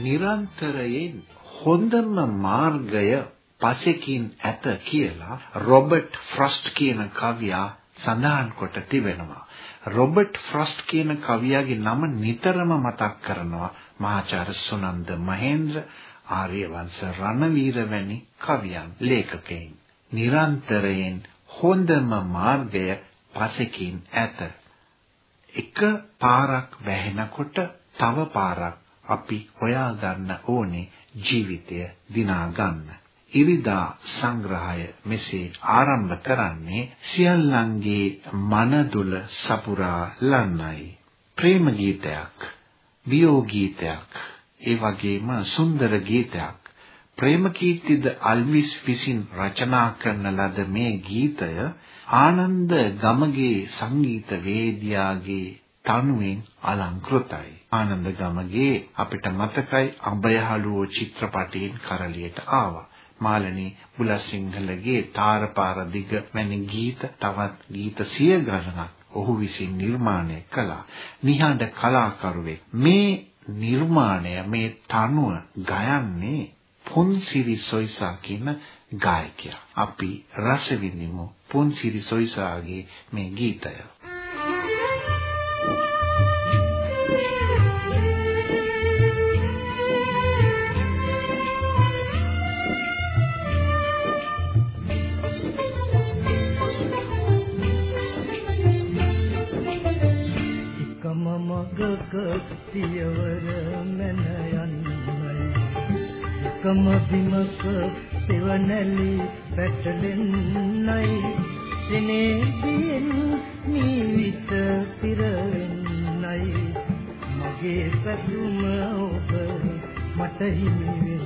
නිරන්තරයෙන් හොඳම මාර්ගය පසෙකින් ඇත කියලා රොබර්ට් ෆ්‍රොස්ට් කියන කවියා සඳහන් කොට තිබෙනවා. රොබර්ට් ෆ්‍රොස්ට් කියන කවියාගේ නම නිතරම මතක් කරනවා මහාචාර්ය සුනන්ද මහේන්ද්‍ර ආර්යවංශ රණවීර වැනි කවියන් ලේඛකයන්. නිරන්තරයෙන් හොඳම මාර්ගය පසෙකින් ඇත. එක පාරක් වැහෙනකොට තව පාරක් අපි හොයා ගන්න ඕනේ ජීවිතය දිනා ගන්න. ඉරිදා සංග්‍රහය මෙසේ ආරම්භ කරන්නේ සියල්ලන්ගේ මනදුල සපුරා ලන්නයි. ප්‍රේම ගීතයක්, වියෝ ගීතයක්, ඒ වගේම සුන්දර ගීතයක්. ප්‍රේමකීර්තිද අල්විස් විසින් රචනා කරන ලද මේ ගීතය ආනන්ද ගමගේ සංගීත වේදියාගේ තනුවෙන් අලංකෘතයි. ආනන්ද ගමගේ අපිට මතකයි අඹයහළුවෝ චිත්‍රපටයෙන් කරලියට ආවා. මාළනී බුලසිංහලගේ තාරපාර දිග වැනි ගීත තවත් ගීත සිය ගණනක් ඔහු විසින් නිර්මාණය කළා. නිහඬ කලාකරුවෙක්. මේ නිර්මාණය මේ තනුව ගයන්නේ පොන්සිරි සොයිසා කියන ගායකයා. අපි රස විඳිමු පොන්සිරි සොයිසාගේ මේ ගීතය. පියවර මැන යන්නයි. එකම බිමක සෙවණැලි පැටලෙන්නයි සිනේදීන් නිවිත පිරෙන්නයි මගේ පැතුම ඔබ මට හිමි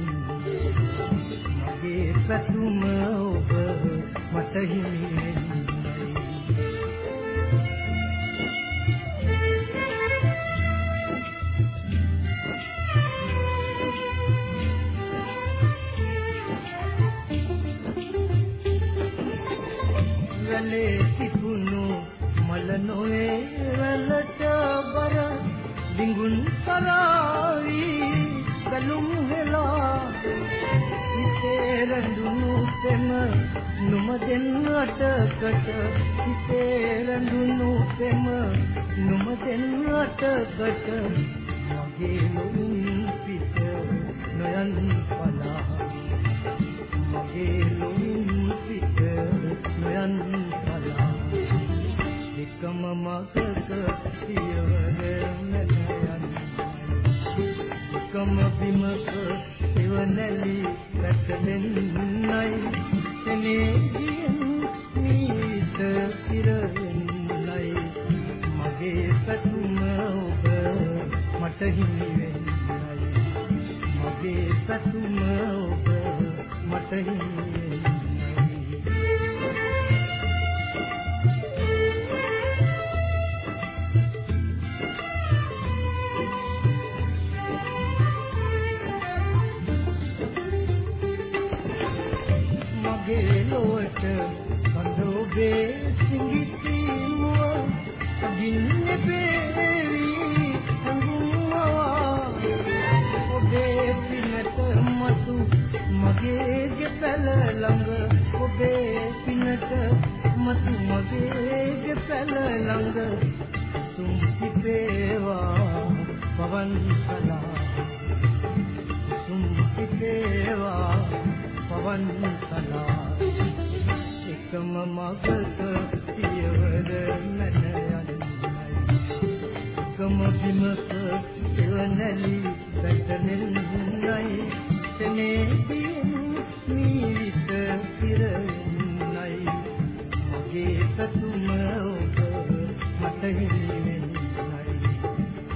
මගේ පැතුම ඔබ මට හිමි දෙන්නටකට හිතේ රැඳුණු පෙම නුම දෙන්නටකට මගේ ලොවින් පිට නොයන් පලා මගේ ලොවින් පිට නොයන් පලා එකම මගක පියවර මැද යන එකම බිමක එවනැලි පැටලෙන්නයි. සෙනේ මට හිමි වෙන්නයි. මගේ සතුම ඔබ මට හිමි ළඟ ඔබේ පිනට මතු මගේ ගෙපැල ළඟ සුම්පි පේවා පවන් සලා. සුම්පි පේවා පවන් සලා. එකම මගක පියවර මැන යන්නයි එකම බිමක එවනැලි පැටලෙන්නයි සෙනෙහින් මීවිත පිරෙන්නයි මගේ සතුම ඔබ මට හිමි වෙන්නයි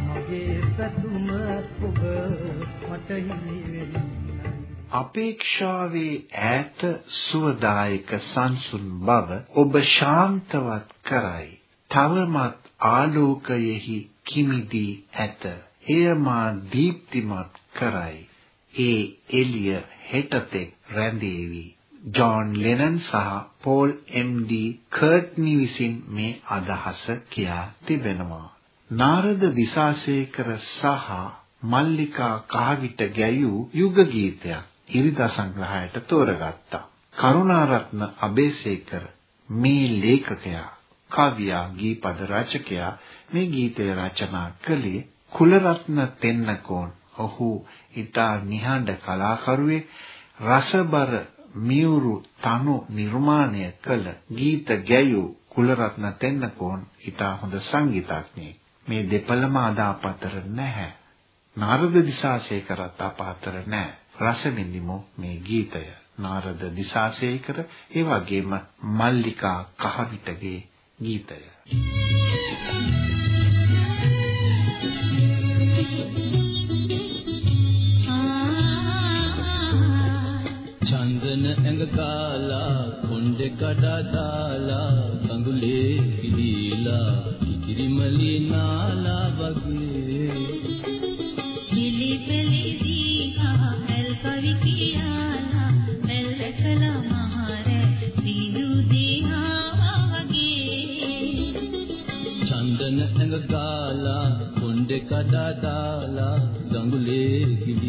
මගේ පැතුම ඔබ මට හිමි වෙන්නයි අපේක්ෂාවේ ඈත සුවදායක සංසුන් බව ඔබ ශාන්තවත් කරයි. තවමත් ආලෝකයෙහි කිමිදී ඇත. එය මා දීප්තිමත් කරයි. ඒ එළිය හෙටතෙක් රැඳේවි. ජෝන් ලෙනන් සහ පෝල් එම්.ඩී. කර්ට්නි විසින් මේ අදහස කියා තිබෙනවා. නාරද දිසාසේකර සහ මල්ලිකා කහවිට ගැයූ යුග ගීතයක් ඉරිදා සංග්‍රහයට තෝරගත්තා. කරුණාරත්න අබේසේකර මේ ලේඛකයා කවියා ගීපද රචකයා මේ ගීතය රචනා කළේ කුලරත්න තෙන්නකෝන් ඔහු ඊතා නිහඬ කලාකරුවෙක් රසබර මියුරු තනු නිර්මාණය කළ ගීත ගැයූ කුලරත්න තෙන්නකෝන් ඊතා හොඳ සංගීතඥයෙක්. මේ දෙපළම අද අපතර නැහැ. නාරද දිසාසේකරත් අපතර නැහැ. රස විඳිමු මේ ගීතය. නාරද දිසාසේකර ඒ වගේම මල්ලිකා කහවිටගේ ගීතය. චන්දන කොණ්ඩේ කඩා දාලා සංගුලේ පිළිලා කිරිමලි නාලා වගේ පිලි පිලි දීහා මෙල් කවි කියාලා මෙල් කළා මහර සිඳු දීහා වගේ චන්දන ඇඟ කාලා කොණ්ඩේ කඩා දාලා සංගුලේ පිළිලා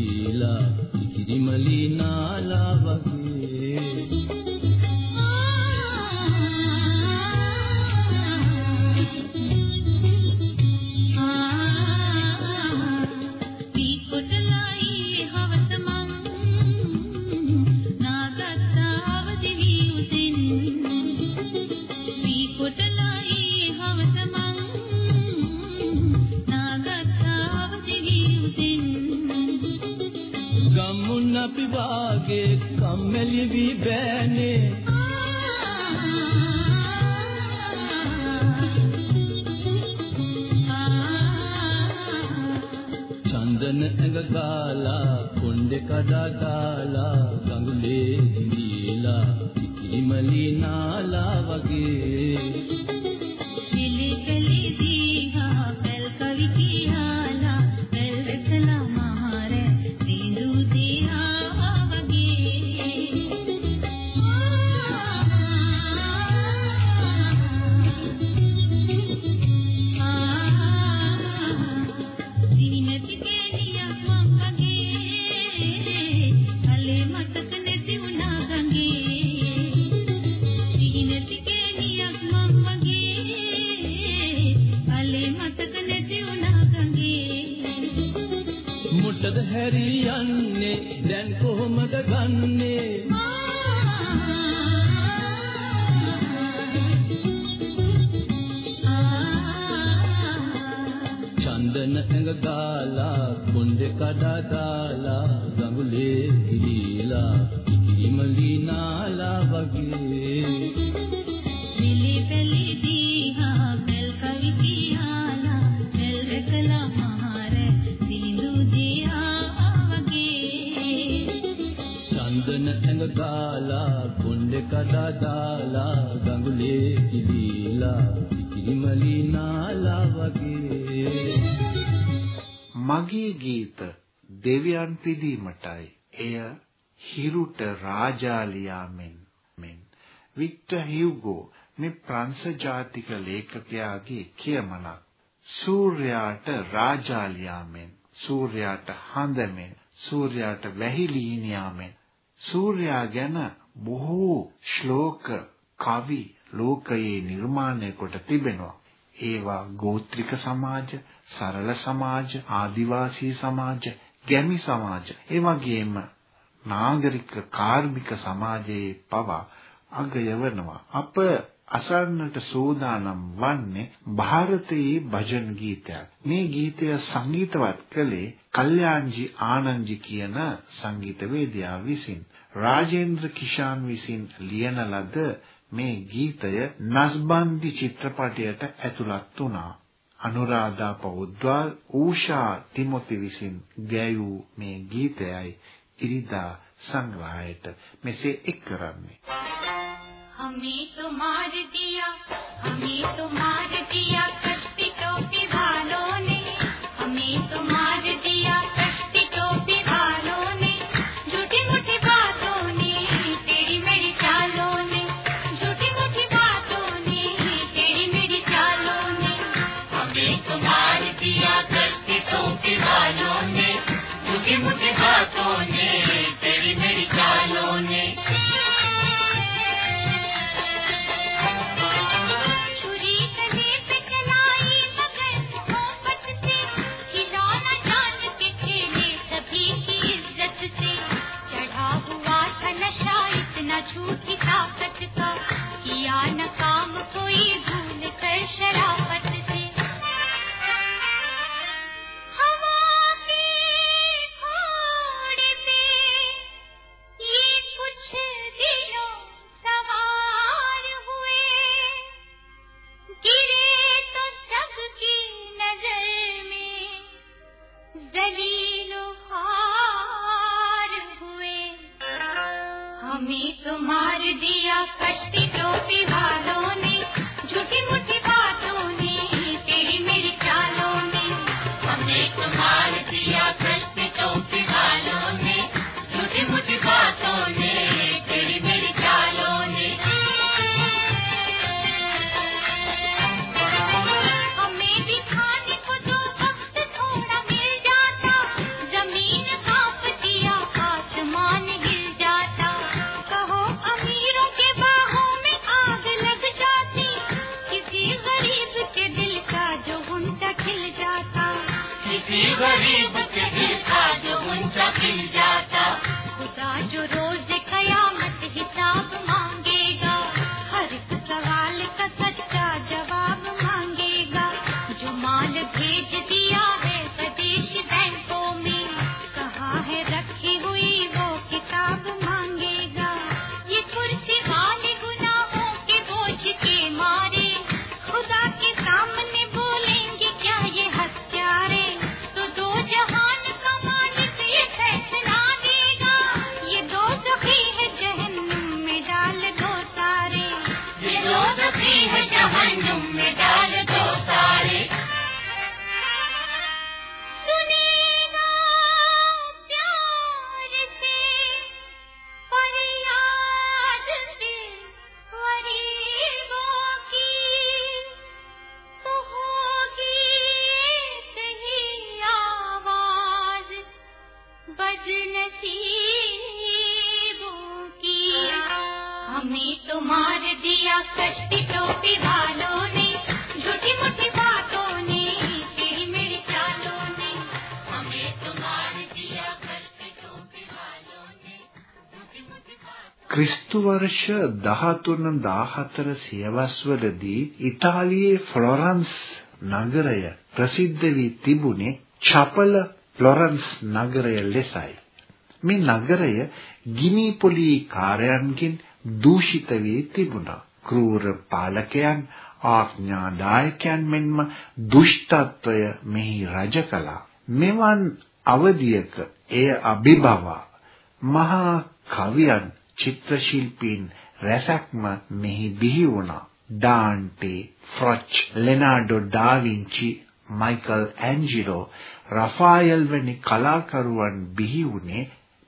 අපි වාගේ කම්මැලි වී බෑනේ චන්දන ඇඟ කාලා කොණ්ඩේ කඩා දාලා ගඟුලේ හිඳීලා කිරිමලි නාලා වගේ. චන්දන ඇඟ ගාලා කොණ්ඩේ කඩා දාලා ගඟුලේ පිළිලා කිරිමලි නාලා වගේ. මගේ ගීත දෙවියන් පිදීමටයි. එය හිරුට රාජාලියා මෙන් මෙන්. වික්ටර් හියුගෝ මේ ප්‍රංශ ජාතික ලේඛකයාගේ කියමනක්. සූර්යාට රාජාලියා මෙන් සූර්යාට හඳ මෙන් සූර්යාට වැහිලීනියා මෙන්. සූර්යා ගැන බොහෝ ශ්ලෝක කවි ලෝකයේ නිර්මාණය කොට තිබෙනවා ඒවා ගෝත්‍රික සමාජ, සරල සමාජ, ආදිවාසී සමාජ, ගැමි සමාජ, ඒ වගේම නාගරික කාර්මික සමාජයේ පවා අගයවනවා. අප අසන්නට සෝදානම් වන්නේ ಭಾರತයේ භජන් ගීතයක්. මේ ගීතය සංගීතවත් කළේ කල්යාණ්ජි ආනන්දජි කියන සංගීතවේදියා විසින්. රාජේන්ද්‍ර කිෂාන් විසින් ලියන ලද මේ ගීතය නස්බන්දි චිත්‍රපටයට ඇතුළත් වුණා. අනුරාධා පෞද්ගල් ඌෂා තිමොති විසින් ගැයූ මේ ගීතයයි ඉරිදා සංග්‍රහයට මෙසේ එක් කරන්නේ. हमें तो मार दिया, हमें तो मार दिया, कश्ती टोपी वालों ने। हमें तो मार जो रोज ක්‍රිස්තු වර්ෂ 13 14 සියවස්වලදී ඉතාලියේ ෆ්ලොරන්ස් නගරය ප්‍රසිද්ධ වී තිබුණේ චපල ෆ්ලොරන්ස් නගරය ලෙසයි. මේ නගරය ගිනි පොලී කාර්යයන්ගෙන් දූෂිත වී තිබුණා. ක්‍රූර පාලකයන් ආඥාදායකයන් මෙන්ම දුෂ්ටත්වය මෙහි රජ කළා. මෙවන් අවධියක එය අභිභවා මහා කවියන් චිත්‍ර ශිල්පීන් රැසක්ම මෙහි බිහි වුණා. ඩාන්ටේ, ෆ්‍රොච්, ලෙනාඩෝ ඩා වින්චි, මයිකල් ඇන්ජිලෝ, රෆායෙල් වැනි කලාකරුවන් බිහි වුණේ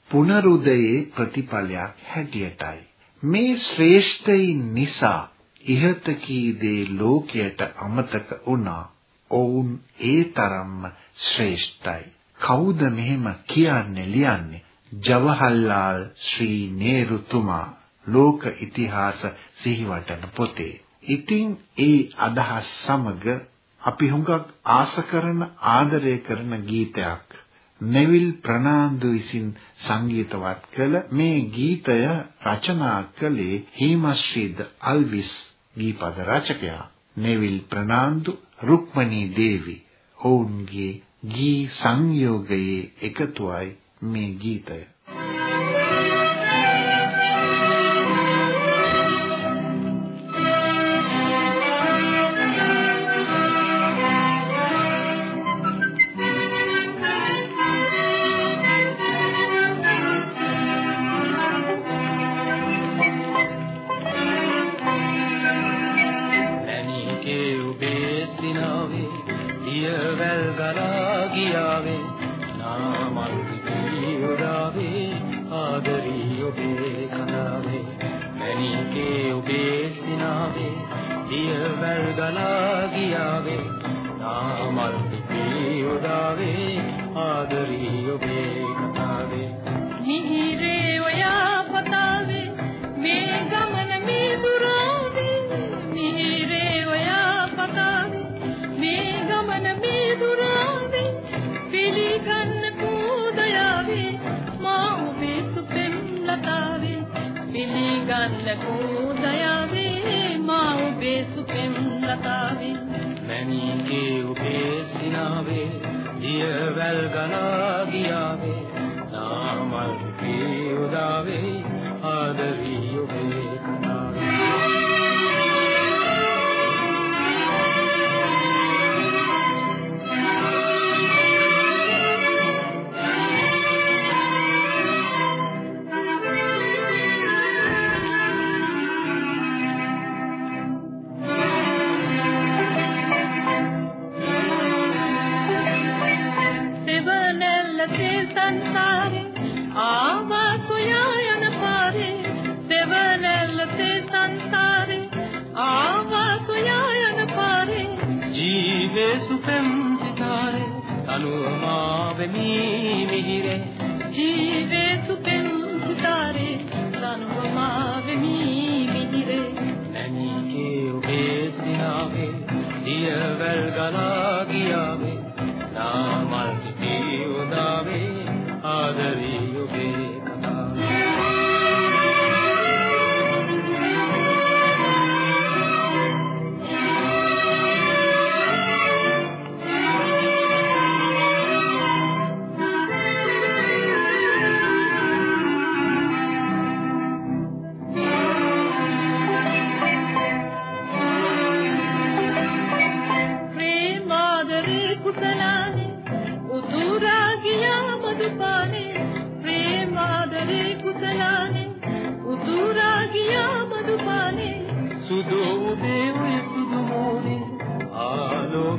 පුනරුදයේ ප්‍රතිඵලයක් හැටියටයි. මේ ශ්‍රේෂ්ඨයින් නිසා ඉහත කී දේ ලෝකයට අමතක වුණා. ඔවුන් ඒ තරම්ම ශ්‍රේෂ්ඨයි. කවුද මෙහෙම කියන්නේ ලියන්නේ? ජවහල්ලාල් ශ්‍රී නේරුතුමා ලෝක ඉතිහාස සිහිවටන පොතේ. ඉතින් ඒ අදහස් සමග අපි හුඟක් ආස කරන ආදරය කරන ගීතයක් නෙවිල් ප්‍රනාන්දු විසින් සංගීතවත් කළ මේ ගීතය රචනා කළේ හිමශ්‍රීද අල්විස් ගීපද රචකයා නෙවිල් ප්‍රනාන්දු රුක්මනී දේවි ඔවුන්ගේ ගී සංයෝගයේ එකතුවයි මේ ගීතය පිළිගන්න කෝදයාවේ මා ඔබේ සුපෙම් ලතාවේ. මැණිකේ ඔබේ සිනාවේ දියවැල් ගලා ගියාවේ. නාමල් දිවි උදාවේ ආදරී දියවැල් ගලා ගියාවේ නාමල්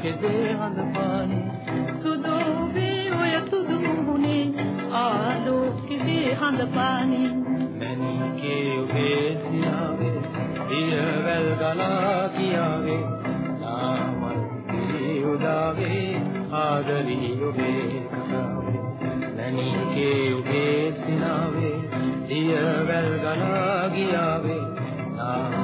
ආලෝකේ හඳ පානේ සුදු වේ ඔය සුදු මුහුණේ ආලෝකයේ හඳ පානේ මැණිකේ ඔබේ සිනාවේ දියවැල් ගලා ගියාවේ නාමල් දිවි උදාවේ ආදරී ඔබේ කතාවේ. මැණිකේ ඔබේ සිනාවේ දියවැල් ගලා ගියාවේ නාමල්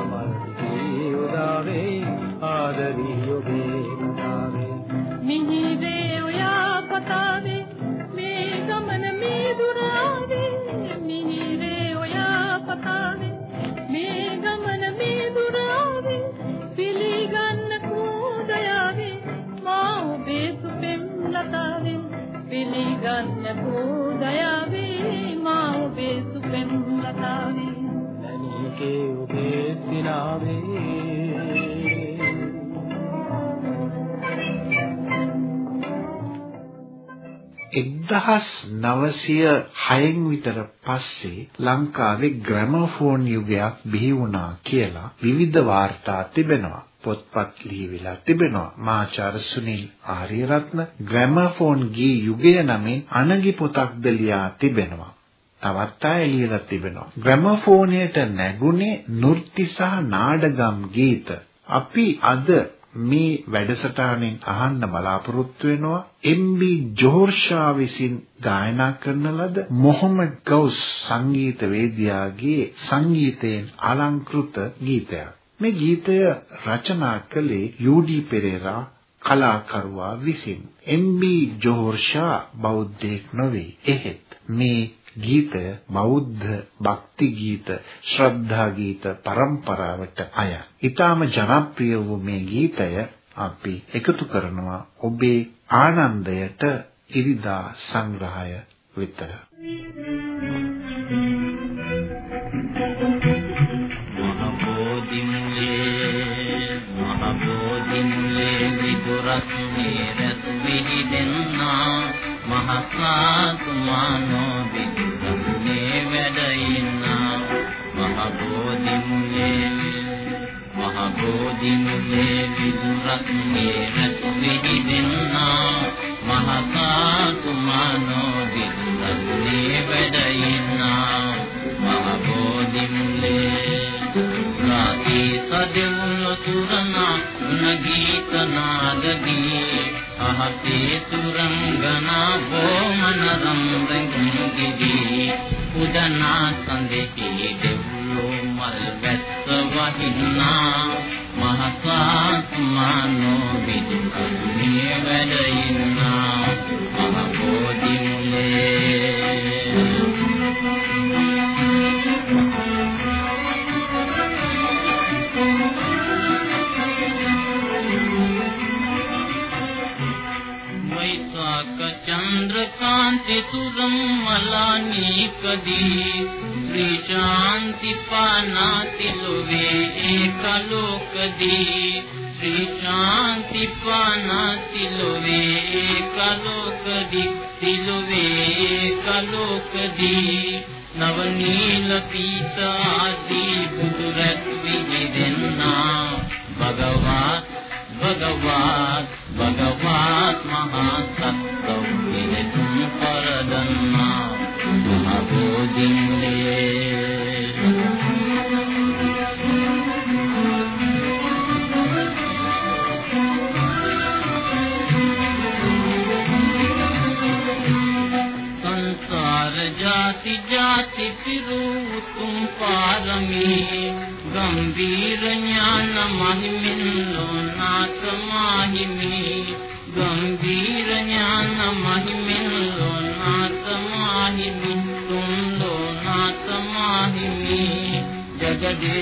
1906න් විතර පස්සේ ලංකාවේ ග්‍රැමෆෝන් යුගයක් බිහි වුණා කියලා විවිධ වාර්තා තිබෙනවා. පොත්පත් ලියවිලා තිබෙනවා. මාචාර්ය සුනිල් ආරියරත්න ග්‍රැමෆෝන් ගී යුගය නමින් අනගි පොතක්ද ලියා තිබෙනවා. තවත් අය ලියලා තිබෙනවා. ග්‍රැමෆෝනයට නැගුණේ නෘත්‍ය සහ නාඩගම් ගීත. අපි අද මේ වැඩසටහනෙන් අහන්න බලාපොරොත්තු වෙනවා එම්.බි. ජෝර්ෂා විසින් ගායනා කරන ලද මොහමඩ් ගවුස් සංගීත වේදිකාගේ සංගීතයෙන් අලංකෘත ගීතයක්. මේ ගීතය රචනා කළේ යූ.ඩී. පෙරේරා කලාකරුවා විසින්. එම්.බි. ජෝර්ෂා බෞද්ධයෙක් නොවේ. එහෙත් මේ ගීතය බෞද්ධ භක්ති ගීත ශ්‍රද්ධා ගීත පරම්පරාවට අයත්. ඊටාම ජනප්‍රිය වූ මේ ගීතය අපි එකතු කරනවා ඔබේ ආනන්දයට ඉරිදා සංග්‍රහය වෙත. මහබෝධින්ලේ මහබෝධින්ලේ විදුරක් නිරත් විහිදෙන්නා මහස්වාතුමානෝ විදුරන්නේ වැඩ නාදදී අහසේ සුරංගනා ගෝමන රම්බං ගිදී උදනා සඳෙහි දෙව්ලෝ මල් වැස්ස වහිනා මහත්වත් මනෝ විදුකන්නේ වැඩින්නා මහබෝධි මුලේ මෛත්‍රාක චන්ද්‍රකාන්ති සුරම් මලානී කදී ලොවේ ශාන්ති පානාති ලොවේ ඒකලෝකදී ශ්‍රී ශාන්ති පානාති ලොවේ ඒකලෝකදී තිලොවේ ඒකලෝකදී නව නීල පීත ආදී බුදුරැ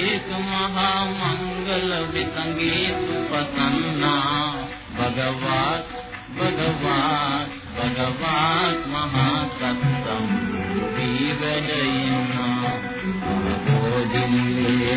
ජගදේක මහා මංගල විසංගේ සුපසන්නා භගවත් භගවත් භගවත් මහා සත්තම් දීවදයිනා මහබෝධින්නේ